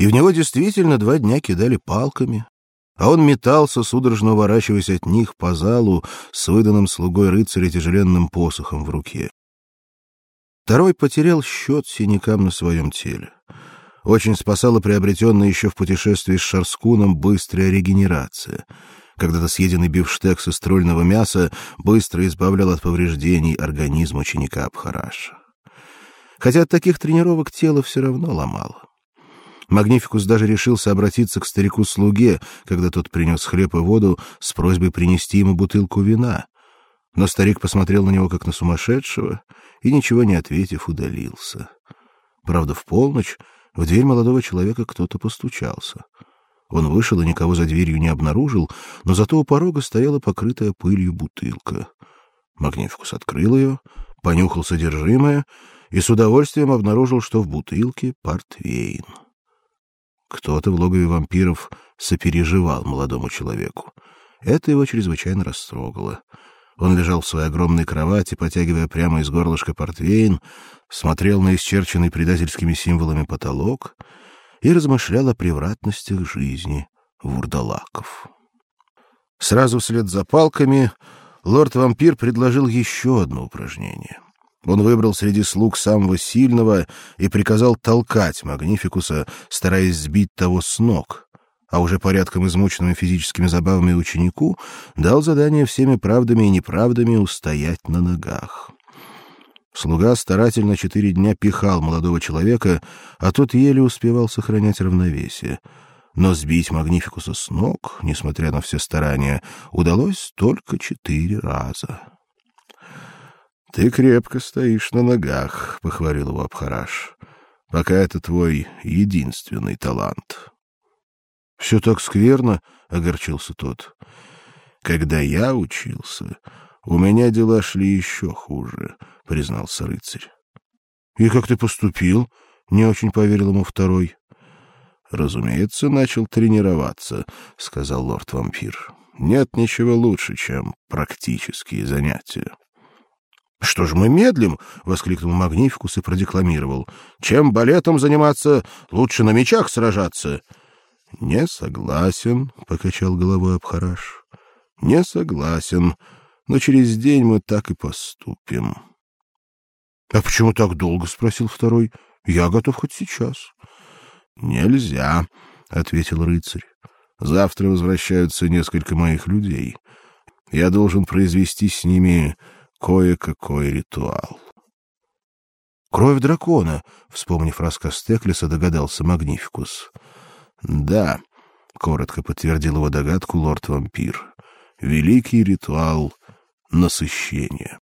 И в него действительно два дня кидали палками, а он метался, судорожно уворачиваясь от них по залу с выданным слугой рыцаря тяжеленным посохом в руке. Второй потерял счет синякам на своем теле. Очень спасала приобретенная еще в путешествии с Шарскуном быстрая регенерация. Когда-то съеденный бифштекс из трольного мяса быстро избавлял от повреждений организм ученика Абхараша. Хотя от таких тренировок тело все равно ломало. Магнификус даже решился обратиться к старику-слуге, когда тот принес хлеб и воду с просьбой принести ему бутылку вина. Но старик посмотрел на него как на сумасшедшего и ничего не ответив, удалился. Правда, в полночь в дверь молодого человека кто-то постучался. Он вышел и никого за дверью не обнаружил, но зато у порога стояла покрытая пылью бутылка. Магнификус открыл ее, понюхал содержимое и с удовольствием обнаружил, что в бутылке портвейн. Кто-то в логове вампиров сопереживал молодому человеку. Это его чрезвычайно растрогало. Он лежал в своей огромной кровати, потягивая прямо из горлышка портвейн, смотрел на исчерченный предательскими символами потолок и размышлял о превратностях жизни вурдалаков. Сразу вслед за палками лорд-вампир предложил еще одно упражнение — он выбрал среди слуг самого сильного и приказал толкать Магнификуса, стараясь сбить того с ног. А уже порядком измученному физическими забавами ученику дал задание всеми правдами и неправдами устоять на ногах. Слуга старательно четыре дня пихал молодого человека, а тот еле успевал сохранять равновесие. Но сбить Магнификуса с ног, несмотря на все старания, удалось только четыре раза. Ты крепко стоишь на ногах, похвалил его Абхараш. Пока это твой единственный талант. Все так скверно, огорчился тот. Когда я учился, у меня дела шли еще хуже, признался рыцарь. И как ты поступил? Не очень поверил ему второй. Разумеется, начал тренироваться, сказал лорд-вампир. Нет ничего лучше, чем практические занятия. Что ж мы медлим, воскликнул Магнификус и продекламировал: чем балетом заниматься, лучше на мечах сражаться. Не согласен, покачал головой Абхараш. Не согласен, но через день мы так и поступим. А почему так долго, спросил второй. Я готов хоть сейчас. Нельзя, ответил рыцарь. Завтра возвращаются несколько моих людей. Я должен произвести с ними кое-какой ритуал. Кровь дракона, вспомнив рассказ Теклиса, догадался Магнификус. Да, коротко подтвердил его догадку лорд-вампир. Великий ритуал насыщения.